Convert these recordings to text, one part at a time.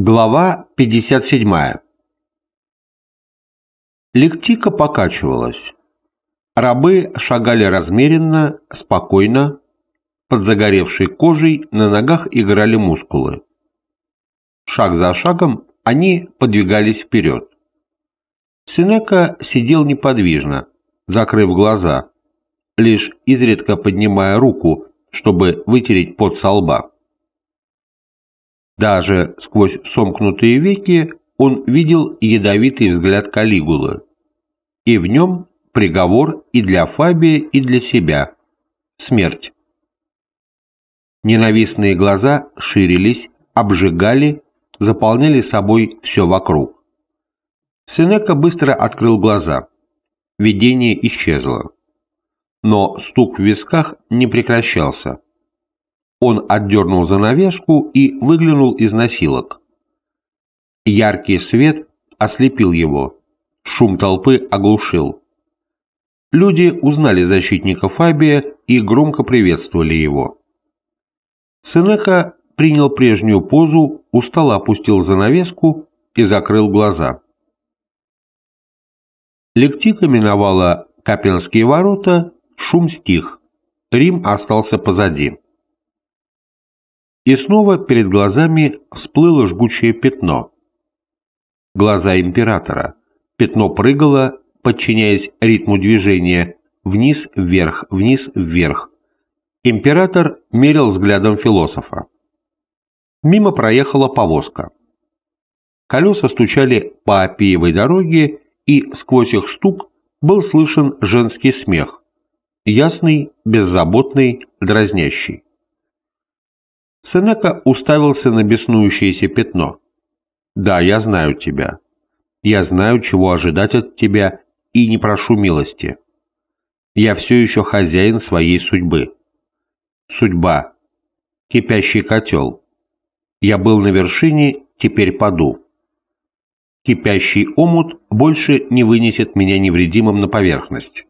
Глава 57. Лектика покачивалась. Рабы шагали размеренно, спокойно, под загоревшей кожей на ногах играли мускулы. Шаг за шагом они подвигались вперед. Синека сидел неподвижно, закрыв глаза, лишь изредка поднимая руку, чтобы вытереть пот со лба. Даже сквозь сомкнутые веки он видел ядовитый взгляд Калигулы. И в нем приговор и для Фабия, и для себя. Смерть. Ненавистные глаза ширились, обжигали, заполняли собой все вокруг. Сенека быстро открыл глаза. Видение исчезло. Но стук в висках не прекращался. Он отдернул занавеску и выглянул из носилок. Яркий свет ослепил его. Шум толпы оглушил. Люди узнали защитника Фабия и громко приветствовали его. Сенека принял прежнюю позу, устало опустил занавеску и закрыл глаза. Лектика миновала Капенские ворота, шум стих. Рим остался позади и снова перед глазами всплыло жгучее пятно. Глаза императора. Пятно прыгало, подчиняясь ритму движения, вниз, вверх, вниз, вверх. Император мерил взглядом философа. Мимо проехала повозка. Колеса стучали по Апиевой дороге, и сквозь их стук был слышен женский смех. Ясный, беззаботный, дразнящий. Сенека уставился на беснующееся пятно. «Да, я знаю тебя. Я знаю, чего ожидать от тебя, и не прошу милости. Я все еще хозяин своей судьбы. Судьба. Кипящий котел. Я был на вершине, теперь паду. Кипящий омут больше не вынесет меня невредимым на поверхность.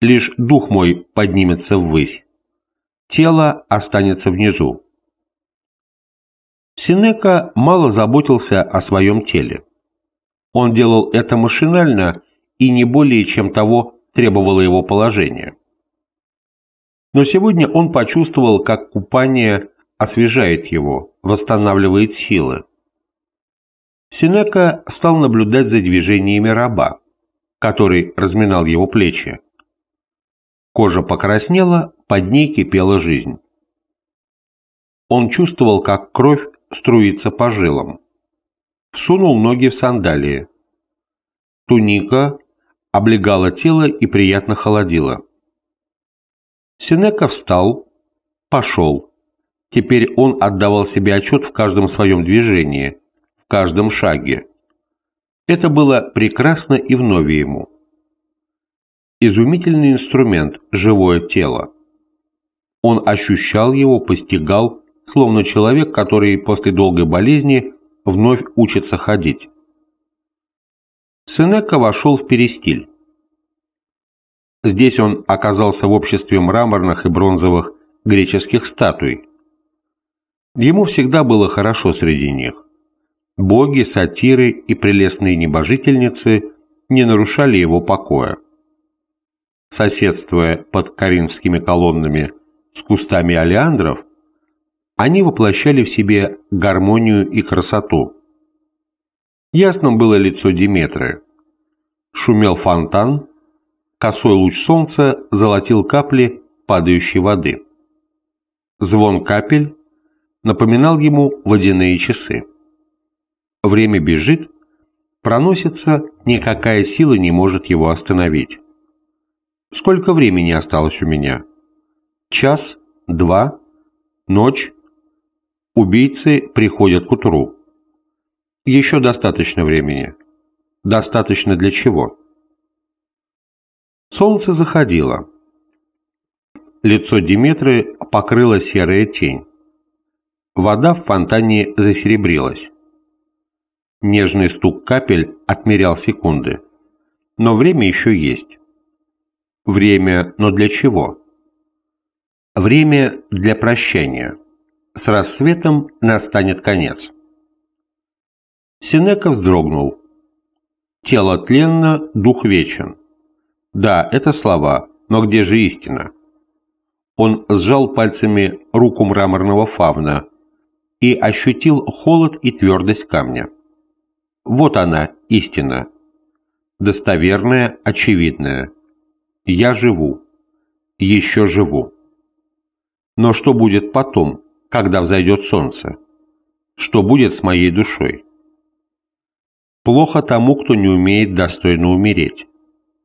Лишь дух мой поднимется ввысь. Тело останется внизу. Синека мало заботился о своем теле. Он делал это машинально и не более чем того требовало его положение. Но сегодня он почувствовал, как купание освежает его, восстанавливает силы. Синека стал наблюдать за движениями раба, который разминал его плечи. Кожа покраснела, под ней кипела жизнь. Он чувствовал, как кровь струится по жилам. Всунул ноги в сандалии. Туника облегала тело и приятно холодила. Синека встал, пошел. Теперь он отдавал себе отчет в каждом своем движении, в каждом шаге. Это было прекрасно и вновь ему. Изумительный инструмент – живое тело. Он ощущал его, постигал, словно человек, который после долгой болезни вновь учится ходить. Сенека вошел в перестиль. Здесь он оказался в обществе мраморных и бронзовых греческих статуй. Ему всегда было хорошо среди них. Боги, сатиры и прелестные небожительницы не нарушали его покоя. Соседствуя под коринфскими колоннами с кустами алиандров, они воплощали в себе гармонию и красоту. Ясным было лицо Диметры. Шумел фонтан, косой луч солнца золотил капли падающей воды. Звон капель напоминал ему водяные часы. Время бежит, проносится, никакая сила не может его остановить. Сколько времени осталось у меня? Час, два, ночь, Убийцы приходят к утру. Еще достаточно времени. Достаточно для чего? Солнце заходило. Лицо Диметры покрыла серая тень. Вода в фонтане засеребрилась. Нежный стук капель отмерял секунды. Но время еще есть. Время, но для чего? Время для прощания с рассветом настанет конец. Синека вздрогнул. Тело тленно, дух вечен. Да, это слова, но где же истина? Он сжал пальцами руку мраморного фавна и ощутил холод и твердость камня. Вот она, истина. Достоверная, очевидная. Я живу. Еще живу. Но что будет потом, когда взойдет солнце? Что будет с моей душой? Плохо тому, кто не умеет достойно умереть.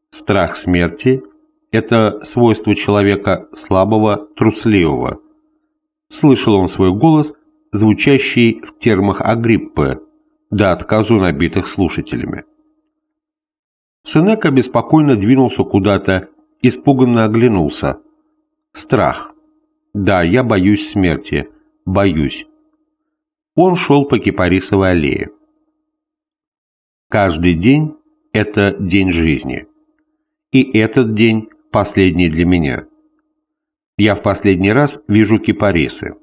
Страх смерти – это свойство человека слабого, трусливого. Слышал он свой голос, звучащий в термах Агриппы, до отказу набитых слушателями. Сенека беспокойно двинулся куда-то, испуганно оглянулся. Страх. Да, я боюсь смерти. Боюсь. Он шел по Кипарисовой аллее. Каждый день – это день жизни. И этот день последний для меня. Я в последний раз вижу кипарисы.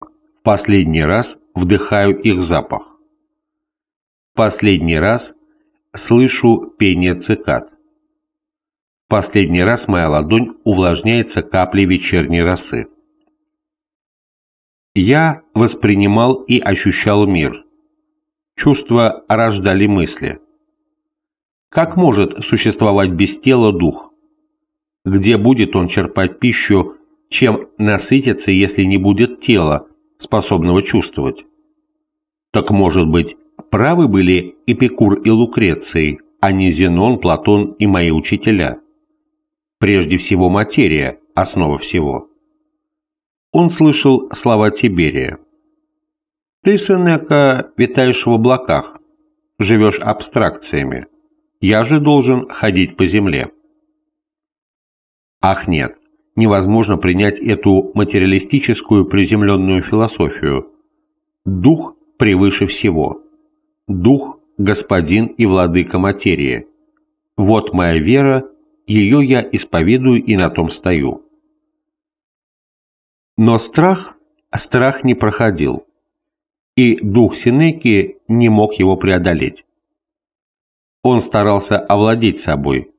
В последний раз вдыхаю их запах. В последний раз слышу пение цикад. В последний раз моя ладонь увлажняется каплей вечерней росы. Я воспринимал и ощущал мир – Чувства рождали мысли. Как может существовать без тела дух? Где будет он черпать пищу, чем насытиться, если не будет тела, способного чувствовать? Так, может быть, правы были Эпикур и Лукреций, а не Зенон, Платон и мои учителя? Прежде всего материя – основа всего. Он слышал слова Тиберия. Ты, Сенека, витаешь в облаках, живешь абстракциями. Я же должен ходить по земле. Ах нет, невозможно принять эту материалистическую приземленную философию. Дух превыше всего. Дух – господин и владыка материи. Вот моя вера, ее я исповедую и на том стою. Но страх, страх не проходил и дух Синеки не мог его преодолеть. Он старался овладеть собой,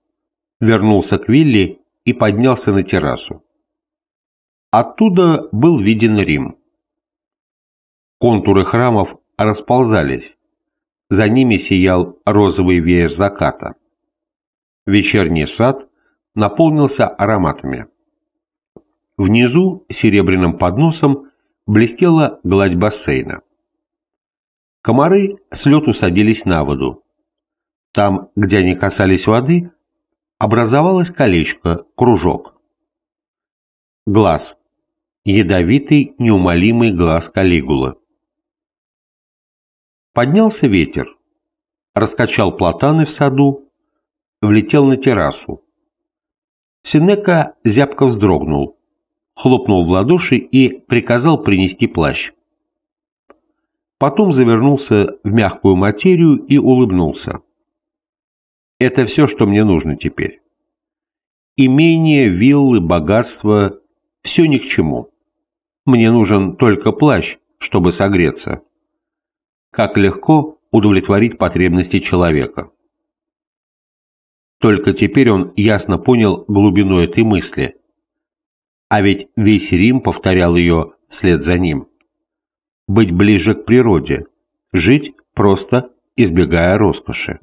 вернулся к Вилли и поднялся на террасу. Оттуда был виден Рим. Контуры храмов расползались, за ними сиял розовый веер заката. Вечерний сад наполнился ароматами. Внизу серебряным подносом блестела гладь бассейна. Комары с лету садились на воду. Там, где они касались воды, образовалось колечко, кружок. Глаз. Ядовитый, неумолимый глаз Калигулы. Поднялся ветер. Раскачал платаны в саду, влетел на террасу. Синека зябко вздрогнул, хлопнул в ладоши и приказал принести плащ потом завернулся в мягкую материю и улыбнулся. Это все, что мне нужно теперь. Имение, виллы, богатство – все ни к чему. Мне нужен только плащ, чтобы согреться. Как легко удовлетворить потребности человека. Только теперь он ясно понял глубину этой мысли. А ведь весь Рим повторял ее вслед за ним быть ближе к природе, жить просто избегая роскоши.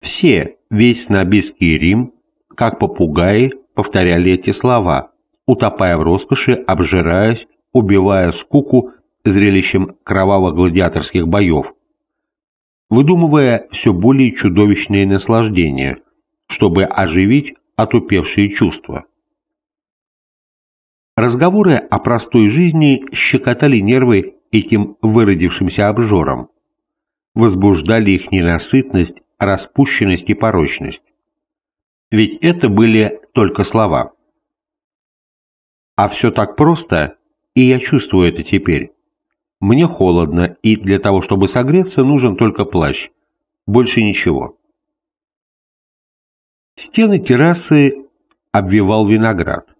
Все, весь снобистский Рим, как попугаи, повторяли эти слова, утопая в роскоши, обжираясь, убивая скуку зрелищем кроваво-гладиаторских боев, выдумывая все более чудовищные наслаждения, чтобы оживить отупевшие чувства. Разговоры о простой жизни щекотали нервы этим выродившимся обжорам, возбуждали их ненасытность, распущенность и порочность. Ведь это были только слова. А все так просто, и я чувствую это теперь. Мне холодно, и для того, чтобы согреться, нужен только плащ. Больше ничего. Стены террасы обвивал виноград.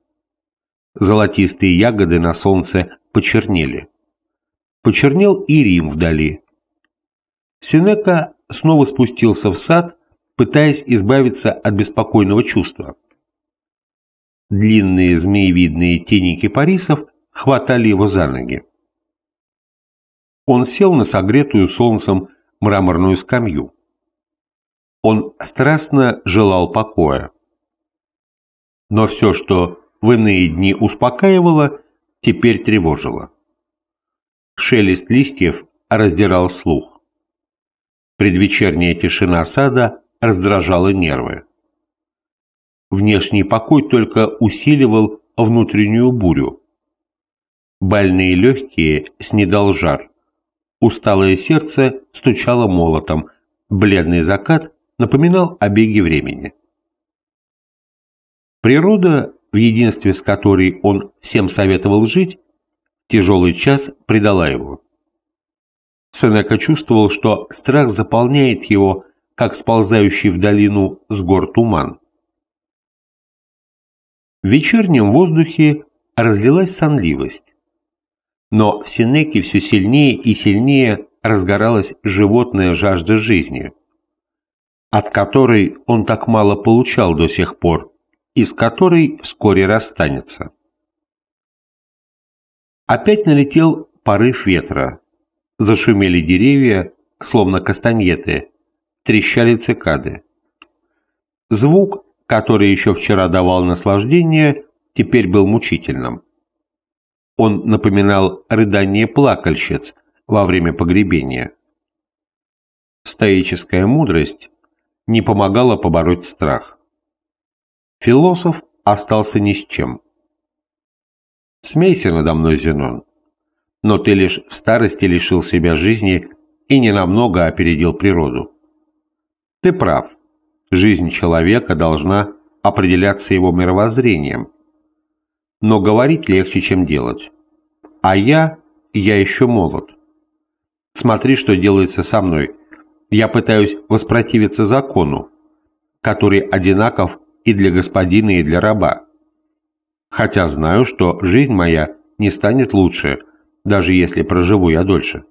Золотистые ягоды на солнце почернели. Почернел и Рим вдали. Синека снова спустился в сад, пытаясь избавиться от беспокойного чувства. Длинные змеевидные тени кипарисов хватали его за ноги. Он сел на согретую солнцем мраморную скамью. Он страстно желал покоя. Но все, что в иные дни успокаивало, теперь тревожило. Шелест листьев раздирал слух. Предвечерняя тишина сада раздражала нервы. Внешний покой только усиливал внутреннюю бурю. Больные легкие снедал жар. Усталое сердце стучало молотом. Бледный закат напоминал о беге времени. Природа, в единстве с которой он всем советовал жить, тяжелый час предала его. Сенека чувствовал, что страх заполняет его, как сползающий в долину с гор туман. В вечернем воздухе разлилась сонливость. Но в Сенеке все сильнее и сильнее разгоралась животная жажда жизни, от которой он так мало получал до сих пор, и с которой вскоре расстанется. Опять налетел порыв ветра. Зашумели деревья, словно кастаньеты, трещали цикады. Звук, который еще вчера давал наслаждение, теперь был мучительным. Он напоминал рыдание плакальщиц во время погребения. Стоическая мудрость не помогала побороть страх. Философ остался ни с чем. Смейся надо мной, Зенон, но ты лишь в старости лишил себя жизни и ненамного опередил природу. Ты прав, жизнь человека должна определяться его мировоззрением – но говорить легче, чем делать. А я, я еще молод. Смотри, что делается со мной. Я пытаюсь воспротивиться закону, который одинаков и для господина, и для раба. Хотя знаю, что жизнь моя не станет лучше, даже если проживу я дольше.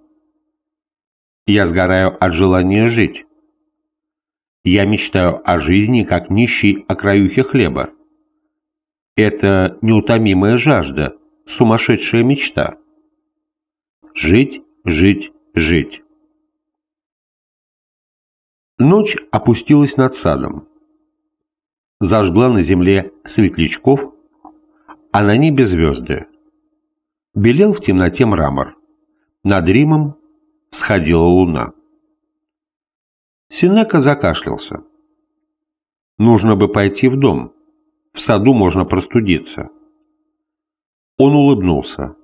Я сгораю от желания жить. Я мечтаю о жизни, как нищий о краюхе хлеба. Это неутомимая жажда, сумасшедшая мечта. Жить, жить, жить. Ночь опустилась над садом. Зажгла на земле светлячков, а на небе звезды. Белел в темноте мрамор. Над Римом всходила луна. Синека закашлялся. Нужно бы пойти в дом. В саду можно простудиться. Он улыбнулся.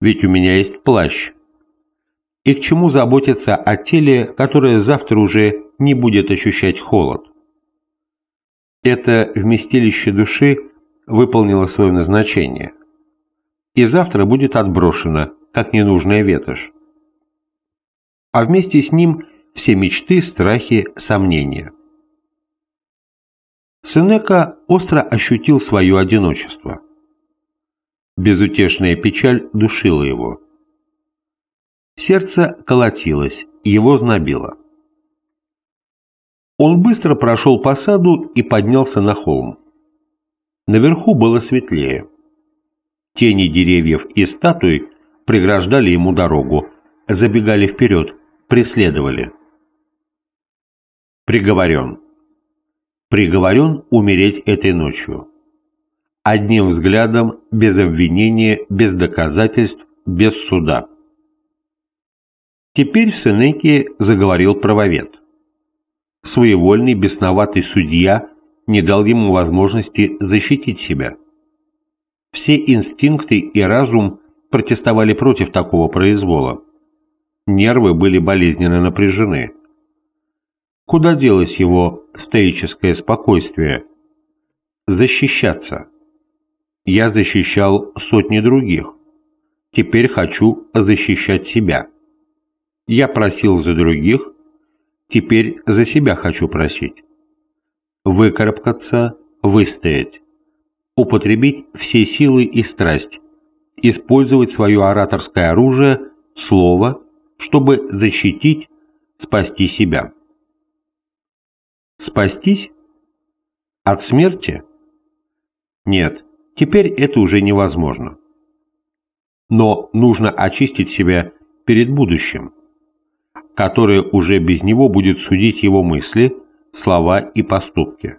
Ведь у меня есть плащ. И к чему заботиться о теле, которое завтра уже не будет ощущать холод? Это вместилище души выполнило свое назначение. И завтра будет отброшено, как ненужная ветошь. А вместе с ним все мечты, страхи, сомнения. Сенека остро ощутил свое одиночество. Безутешная печаль душила его. Сердце колотилось, его знобило. Он быстро прошел по саду и поднялся на холм. Наверху было светлее. Тени деревьев и статуй преграждали ему дорогу, забегали вперед, преследовали. Приговорен приговорен умереть этой ночью. Одним взглядом, без обвинения, без доказательств, без суда. Теперь в Сенеке заговорил правовед. Своевольный, бесноватый судья не дал ему возможности защитить себя. Все инстинкты и разум протестовали против такого произвола. Нервы были болезненно напряжены. Куда делось его стоическое спокойствие? Защищаться. Я защищал сотни других. Теперь хочу защищать себя. Я просил за других, теперь за себя хочу просить. Выкарабкаться, выстоять. Употребить все силы и страсть. использовать свое ораторское оружие, слово, чтобы защитить, спасти себя. Спастись? От смерти? Нет, теперь это уже невозможно. Но нужно очистить себя перед будущим, которое уже без него будет судить его мысли, слова и поступки.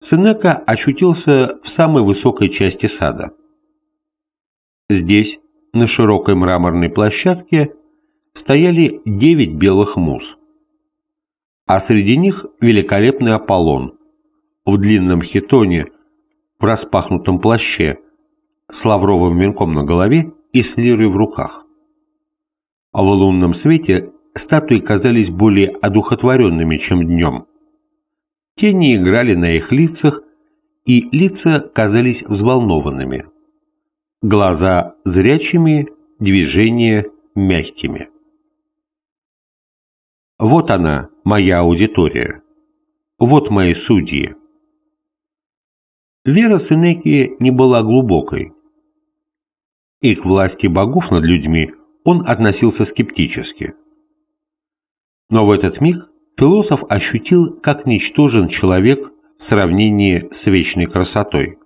Сенека очутился в самой высокой части сада. Здесь, на широкой мраморной площадке, стояли девять белых муз, а среди них великолепный Аполлон в длинном хитоне, в распахнутом плаще, с лавровым венком на голове и с лирой в руках. А в лунном свете статуи казались более одухотворенными, чем днем. Тени играли на их лицах, и лица казались взволнованными. Глаза зрячими, движения мягкими. Вот она, моя аудитория. Вот мои судьи. Вера Сенеки не была глубокой. И к власти богов над людьми он относился скептически. Но в этот миг философ ощутил, как ничтожен человек в сравнении с вечной красотой.